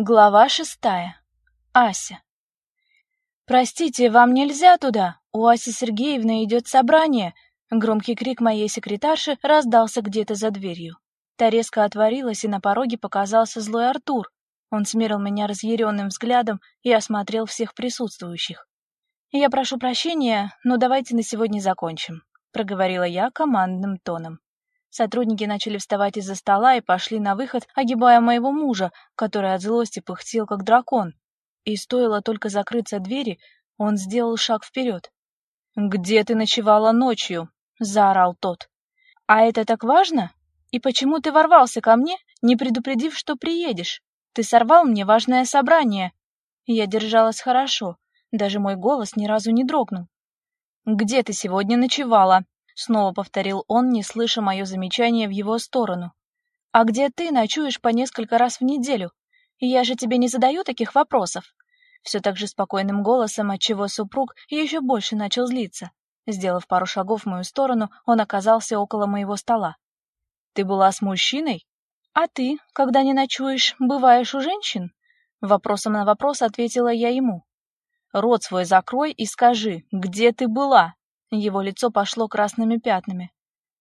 Глава шестая. Ася. «Простите, вам нельзя туда? У Аси Сергеевны идет собрание!» Громкий крик моей секретарши раздался где-то за дверью. Та резко отворилась, и на пороге показался злой Артур. Он смерил меня разъяренным взглядом и осмотрел всех присутствующих. «Я прошу прощения, но давайте на сегодня закончим», — проговорила я командным тоном. Сотрудники начали вставать из-за стола и пошли на выход, огибая моего мужа, который от злости пыхтел, как дракон. И стоило только закрыться двери, он сделал шаг вперед. «Где ты ночевала ночью?» — заорал тот. «А это так важно? И почему ты ворвался ко мне, не предупредив, что приедешь? Ты сорвал мне важное собрание». Я держалась хорошо, даже мой голос ни разу не дрогнул. «Где ты сегодня ночевала?» Снова повторил он, не слыша мое замечание в его сторону. А где ты ночуешь по несколько раз в неделю? Я же тебе не задаю таких вопросов. Все так же спокойным голосом, отчего супруг еще больше начал злиться. Сделав пару шагов в мою сторону, он оказался около моего стола. Ты была с мужчиной? А ты, когда не ночуешь, бываешь у женщин? Вопросом на вопрос ответила я ему. Рот свой закрой и скажи, где ты была? Его лицо пошло красными пятнами.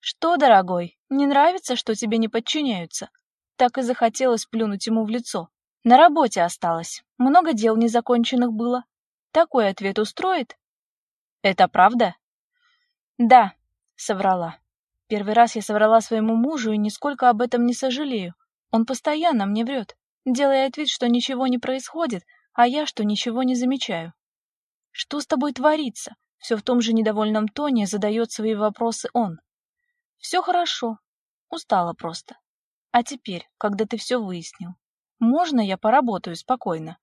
Что, дорогой, не нравится, что тебе не подчиняются? Так и захотелось плюнуть ему в лицо. На работе осталось. Много дел незаконченных было. Такой ответ устроит? Это правда? Да, соврала. Первый раз я соврала своему мужу и нисколько об этом не сожалею. Он постоянно мне врет, делает вид, что ничего не происходит, а я, что ничего не замечаю. Что с тобой творится? Все в том же недовольном тоне задает свои вопросы он. Все хорошо. Устала просто. А теперь, когда ты все выяснил, можно я поработаю спокойно?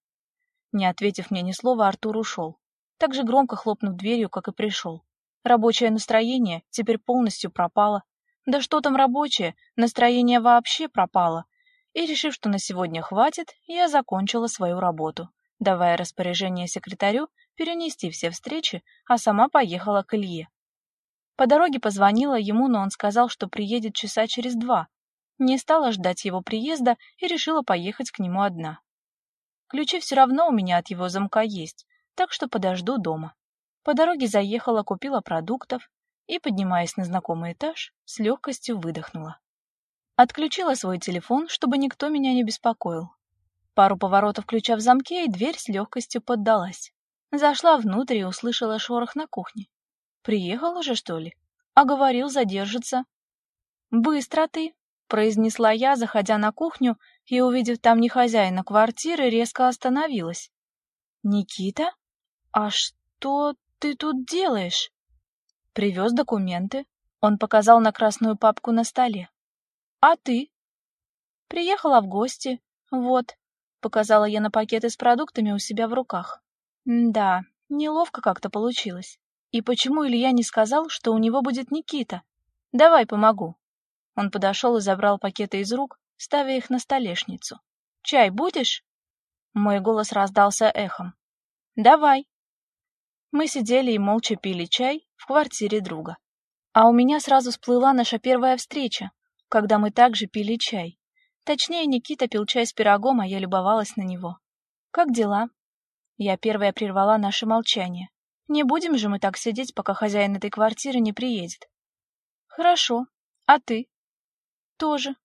Не ответив мне ни слова, Артур ушел. Так же громко хлопнув дверью, как и пришел. Рабочее настроение теперь полностью пропало. Да что там рабочее, настроение вообще пропало. И решив, что на сегодня хватит, я закончила свою работу, давая распоряжение секретарю перенести все встречи, а сама поехала к Илье. По дороге позвонила ему, но он сказал, что приедет часа через два. Не стала ждать его приезда и решила поехать к нему одна. Ключи все равно у меня от его замка есть, так что подожду дома. По дороге заехала, купила продуктов и, поднимаясь на знакомый этаж, с легкостью выдохнула. Отключила свой телефон, чтобы никто меня не беспокоил. Пару поворотов ключа в замке, и дверь с легкостью поддалась. Зашла внутрь и услышала шорох на кухне. Приехал уже, что ли? А говорил, задержится. Быстро ты, произнесла я, заходя на кухню и увидев там не хозяина квартиры, резко остановилась. Никита? А что ты тут делаешь? Привез документы. Он показал на красную папку на столе. А ты? Приехала в гости. Вот, показала я на пакеты с продуктами у себя в руках. Да, неловко как-то получилось. И почему Илья не сказал, что у него будет Никита? Давай помогу. Он подошел и забрал пакеты из рук, ставя их на столешницу. Чай будешь? Мой голос раздался эхом. Давай. Мы сидели и молча пили чай в квартире друга. А у меня сразу всплыла наша первая встреча, когда мы также пили чай. Точнее, Никита пил чай с пирогом, а я любовалась на него. Как дела? Я первая прервала наше молчание. Не будем же мы так сидеть, пока хозяин этой квартиры не приедет. Хорошо. А ты? Тоже.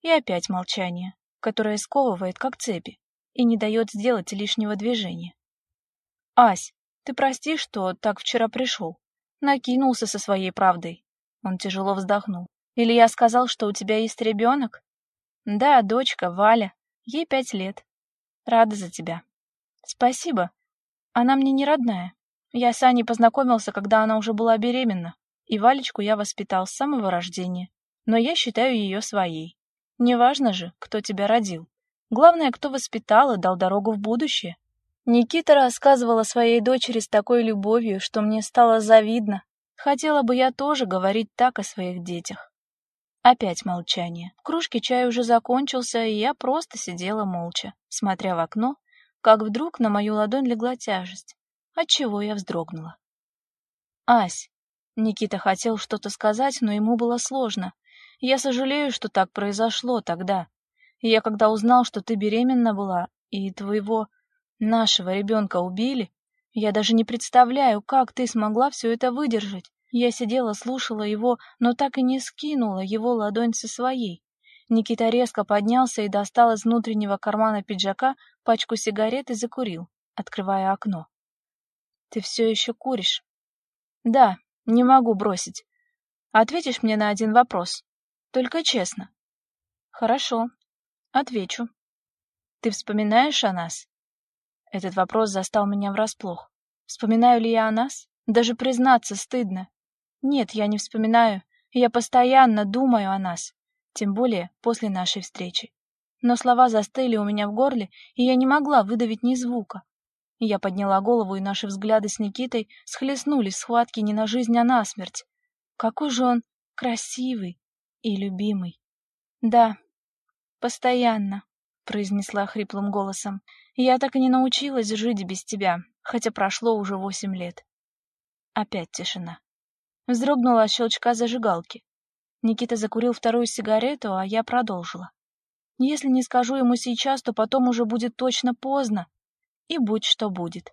И опять молчание, которое сковывает как цепи и не дает сделать лишнего движения. Ась, ты прости, что так вчера пришел. Накинулся со своей правдой. Он тяжело вздохнул. Или я сказал, что у тебя есть ребенок? Да, дочка, Валя. Ей пять лет. Рада за тебя. Спасибо. Она мне не родная. Я с Аней познакомился, когда она уже была беременна, и Валечку я воспитал с самого рождения. Но я считаю ее своей. Неважно же, кто тебя родил. Главное, кто воспитал и дал дорогу в будущее. Никита рассказывал о своей дочери с такой любовью, что мне стало завидно. Хотела бы я тоже говорить так о своих детях. Опять молчание. В кружке чай уже закончился, и я просто сидела молча, смотря в окно как вдруг на мою ладонь легла тяжесть, отчего я вздрогнула. «Ась!» Никита хотел что-то сказать, но ему было сложно. Я сожалею, что так произошло тогда. Я когда узнал, что ты беременна была, и твоего, нашего ребенка убили, я даже не представляю, как ты смогла все это выдержать. Я сидела, слушала его, но так и не скинула его ладонь со своей. Никита резко поднялся и достал из внутреннего кармана пиджака пачку сигарет и закурил, открывая окно. Ты все еще куришь? Да, не могу бросить. Ответишь мне на один вопрос? Только честно. Хорошо. Отвечу. Ты вспоминаешь о нас? Этот вопрос застал меня врасплох. Вспоминаю ли я о нас? Даже признаться стыдно. Нет, я не вспоминаю. Я постоянно думаю о нас, тем более после нашей встречи. Но слова застыли у меня в горле, и я не могла выдавить ни звука. Я подняла голову, и наши взгляды с Никитой схлестнулись в схватке не на жизнь, а на смерть. Какой же он красивый и любимый. Да, постоянно, произнесла хриплым голосом. Я так и не научилась жить без тебя, хотя прошло уже восемь лет. Опять тишина. Вздрогнула щелчка зажигалки. Никита закурил вторую сигарету, а я продолжила. Если не скажу ему сейчас, то потом уже будет точно поздно. И будь что будет.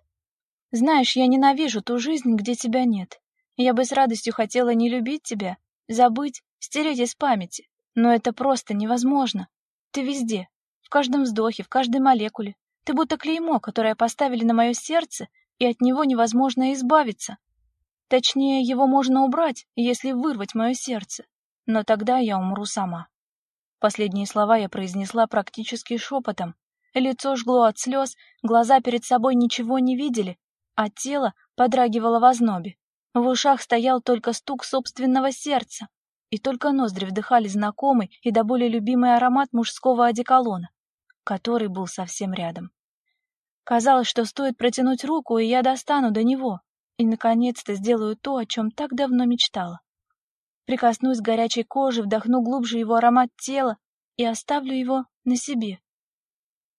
Знаешь, я ненавижу ту жизнь, где тебя нет. Я бы с радостью хотела не любить тебя, забыть, стереть из памяти. Но это просто невозможно. Ты везде, в каждом вздохе, в каждой молекуле. Ты будто клеймо, которое поставили на мое сердце, и от него невозможно избавиться. Точнее, его можно убрать, если вырвать мое сердце. Но тогда я умру сама. Последние слова я произнесла практически шепотом. Лицо жгло от слез, глаза перед собой ничего не видели, а тело подрагивало в ознобе. В ушах стоял только стук собственного сердца, и только ноздри вдыхали знакомый и до боли любимый аромат мужского одеколона, который был совсем рядом. Казалось, что стоит протянуть руку, и я достану до него, и наконец-то сделаю то, о чем так давно мечтала. Прикоснусь к горячей коже, вдохну глубже его аромат тела и оставлю его на себе.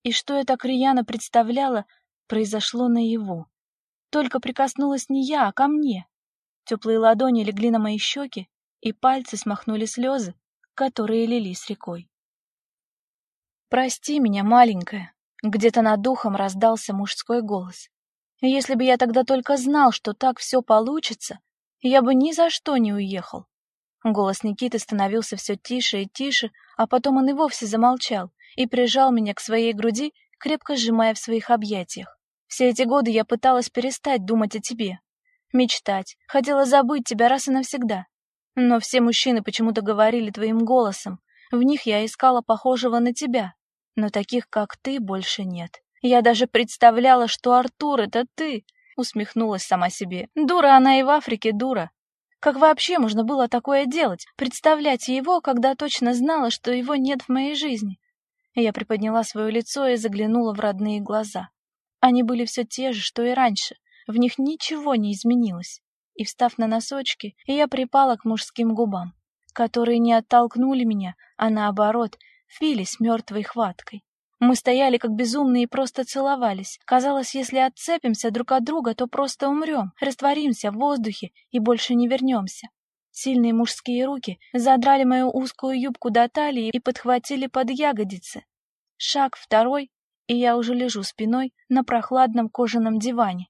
И что я так рьяно представляла, произошло наяву. Только прикоснулась не я, а ко мне. Теплые ладони легли на мои щеки, и пальцы смахнули слезы, которые лились рекой. «Прости меня, маленькая», — где-то над духом раздался мужской голос. «Если бы я тогда только знал, что так все получится, я бы ни за что не уехал». Голос Никиты становился все тише и тише, а потом он и вовсе замолчал и прижал меня к своей груди, крепко сжимая в своих объятиях. Все эти годы я пыталась перестать думать о тебе, мечтать, хотела забыть тебя раз и навсегда. Но все мужчины почему-то говорили твоим голосом. В них я искала похожего на тебя, но таких, как ты, больше нет. Я даже представляла, что Артур — это ты, усмехнулась сама себе. Дура она и в Африке дура. Как вообще можно было такое делать? Представлять его, когда точно знала, что его нет в моей жизни? Я приподняла свое лицо и заглянула в родные глаза. Они были все те же, что и раньше, в них ничего не изменилось. И встав на носочки, я припала к мужским губам, которые не оттолкнули меня, а наоборот, впились мертвой хваткой. Мы стояли как безумные и просто целовались. Казалось, если отцепимся друг от друга, то просто умрем, растворимся в воздухе и больше не вернемся. Сильные мужские руки задрали мою узкую юбку до талии и подхватили под ягодицы. Шаг второй, и я уже лежу спиной на прохладном кожаном диване.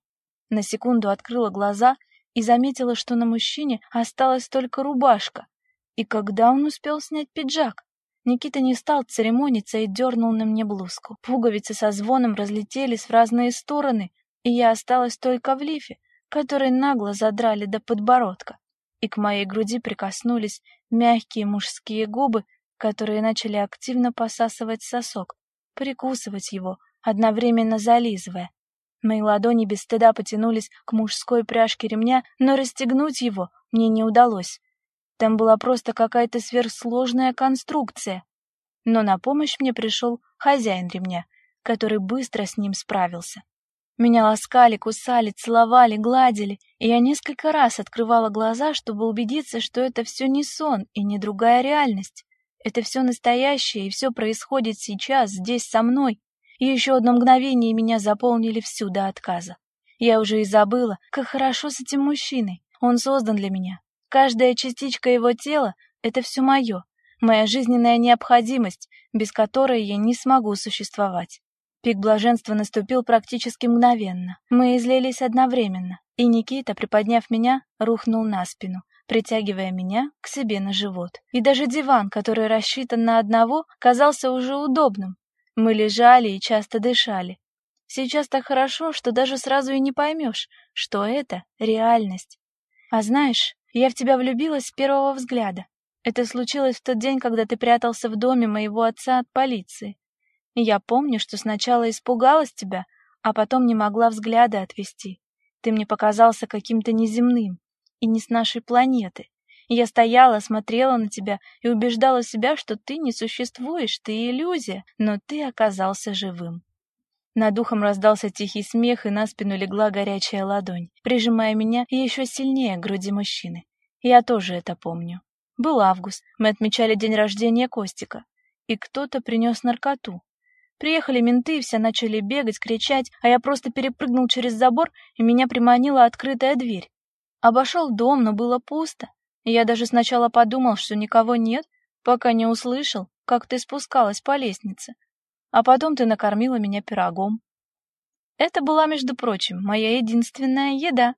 На секунду открыла глаза и заметила, что на мужчине осталась только рубашка. И когда он успел снять пиджак? Никита не стал церемониться и дернул на мне блузку. Пуговицы со звоном разлетелись в разные стороны, и я осталась только в лифе, который нагло задрали до подбородка. И к моей груди прикоснулись мягкие мужские губы, которые начали активно посасывать сосок, прикусывать его, одновременно зализывая. Мои ладони без стыда потянулись к мужской пряжке ремня, но расстегнуть его мне не удалось. Там была просто какая-то сверхсложная конструкция. Но на помощь мне пришел хозяин ремня, который быстро с ним справился. Меня ласкали, кусали, целовали, гладили, и я несколько раз открывала глаза, чтобы убедиться, что это все не сон и не другая реальность. Это все настоящее, и все происходит сейчас, здесь со мной. И еще одно мгновение меня заполнили всю до отказа. Я уже и забыла, как хорошо с этим мужчиной. Он создан для меня, Каждая частичка его тела — это все мое. моя жизненная необходимость, без которой я не смогу существовать. Пик блаженства наступил практически мгновенно. Мы излились одновременно, и Никита, приподняв меня, рухнул на спину, притягивая меня к себе на живот. И даже диван, который рассчитан на одного, казался уже удобным. Мы лежали и часто дышали. Сейчас так хорошо, что даже сразу и не поймешь, что это реальность. А знаешь, я в тебя влюбилась с первого взгляда. Это случилось в тот день, когда ты прятался в доме моего отца от полиции. Я помню, что сначала испугалась тебя, а потом не могла взгляда отвести. Ты мне показался каким-то неземным и не с нашей планеты. Я стояла, смотрела на тебя и убеждала себя, что ты не существуешь, ты иллюзия, но ты оказался живым. Над ухом раздался тихий смех, и на спину легла горячая ладонь, прижимая меня еще сильнее к груди мужчины. Я тоже это помню. Был август, мы отмечали день рождения Костика, и кто-то принес наркоту. Приехали менты, и все начали бегать, кричать, а я просто перепрыгнул через забор, и меня приманила открытая дверь. Обошел дом, но было пусто. Я даже сначала подумал, что никого нет, пока не услышал, как ты спускалась по лестнице. А потом ты накормила меня пирогом. Это была, между прочим, моя единственная еда.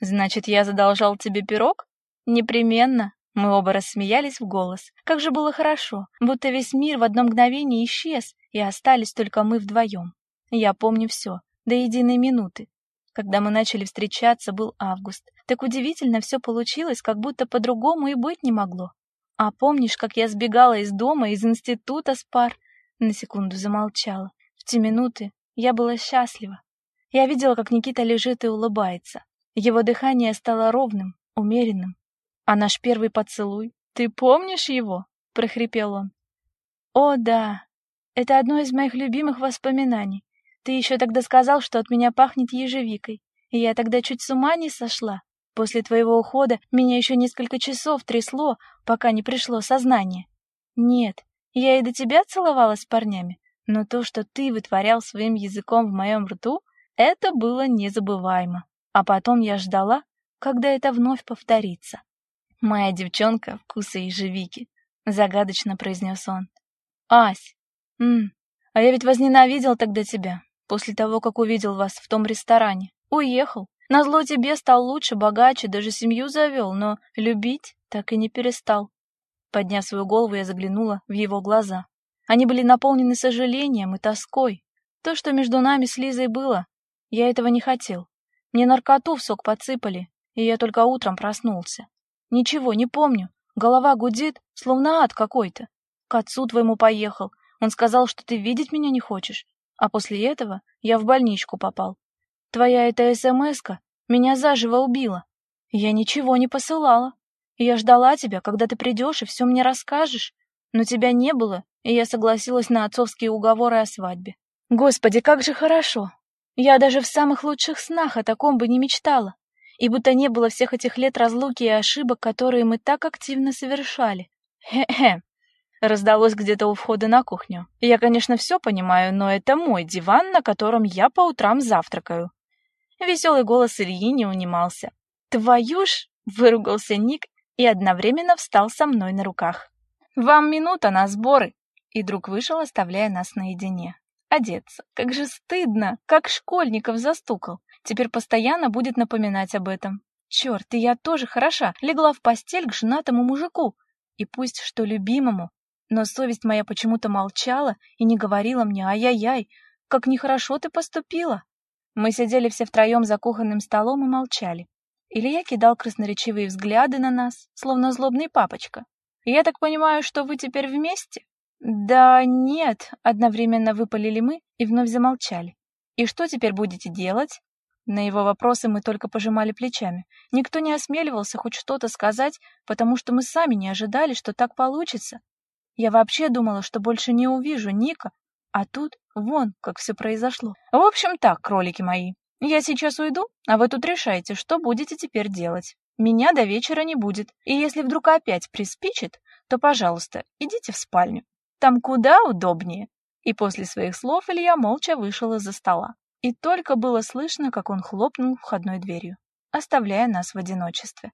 Значит, я задолжал тебе пирог? Непременно. Мы оба рассмеялись в голос. Как же было хорошо, будто весь мир в одно мгновение исчез, и остались только мы вдвоем. Я помню все, до единой минуты. Когда мы начали встречаться, был август. Так удивительно все получилось, как будто по-другому и быть не могло. А помнишь, как я сбегала из дома, из института с пар? На секунду замолчала. В те минуты я была счастлива. Я видела, как Никита лежит и улыбается. Его дыхание стало ровным, умеренным. А наш первый поцелуй, ты помнишь его? прохрипел он. О, да. Это одно из моих любимых воспоминаний. Ты еще тогда сказал, что от меня пахнет ежевикой. И я тогда чуть с ума не сошла. После твоего ухода меня еще несколько часов трясло, пока не пришло сознание. Нет, я и до тебя целовалась с парнями, но то, что ты вытворял своим языком в моем рту, это было незабываемо. А потом я ждала, когда это вновь повторится. «Моя девчонка вкуса ежевики», — загадочно произнес он. «Ась, м, а я ведь возненавидел тогда тебя, после того, как увидел вас в том ресторане. Уехал. Назло тебе стал лучше, богаче, даже семью завел, но любить так и не перестал». Подняв свою голову, я заглянула в его глаза. Они были наполнены сожалением и тоской. То, что между нами с Лизой было, я этого не хотел. Мне наркоту в сок подсыпали, и я только утром проснулся. Ничего не помню. Голова гудит, словно ад какой-то. К отцу твоему поехал. Он сказал, что ты видеть меня не хочешь. А после этого я в больничку попал. Твоя эта СМСка меня заживо убила. Я ничего не посылала. Я ждала тебя, когда ты придешь и все мне расскажешь. Но тебя не было, и я согласилась на отцовские уговоры о свадьбе. Господи, как же хорошо. Я даже в самых лучших снах о таком бы не мечтала и будто не было всех этих лет разлуки и ошибок, которые мы так активно совершали. Хе-хе. Раздалось где-то у входа на кухню. Я, конечно, все понимаю, но это мой диван, на котором я по утрам завтракаю. Веселый голос Ильи не унимался. «Твою ж!» — выругался Ник и одновременно встал со мной на руках. «Вам минута на сборы!» И друг вышел, оставляя нас наедине. Одеться. Как же стыдно, как школьников застукал. Теперь постоянно будет напоминать об этом. Черт, и я тоже хороша, легла в постель к женатому мужику. И пусть что любимому, но совесть моя почему-то молчала и не говорила мне «Ай-яй-яй, как нехорошо ты поступила». Мы сидели все втроем за кухонным столом и молчали. Илья кидал красноречивые взгляды на нас, словно злобный папочка. «Я так понимаю, что вы теперь вместе?» «Да нет», — одновременно выпалили мы и вновь замолчали. «И что теперь будете делать?» На его вопросы мы только пожимали плечами. Никто не осмеливался хоть что-то сказать, потому что мы сами не ожидали, что так получится. Я вообще думала, что больше не увижу Ника, а тут вон, как все произошло. В общем так, кролики мои, я сейчас уйду, а вы тут решайте, что будете теперь делать. Меня до вечера не будет, и если вдруг опять приспичит, то, пожалуйста, идите в спальню. Там куда удобнее. И после своих слов Илья молча вышел из-за стола и только было слышно, как он хлопнул входной дверью, оставляя нас в одиночестве.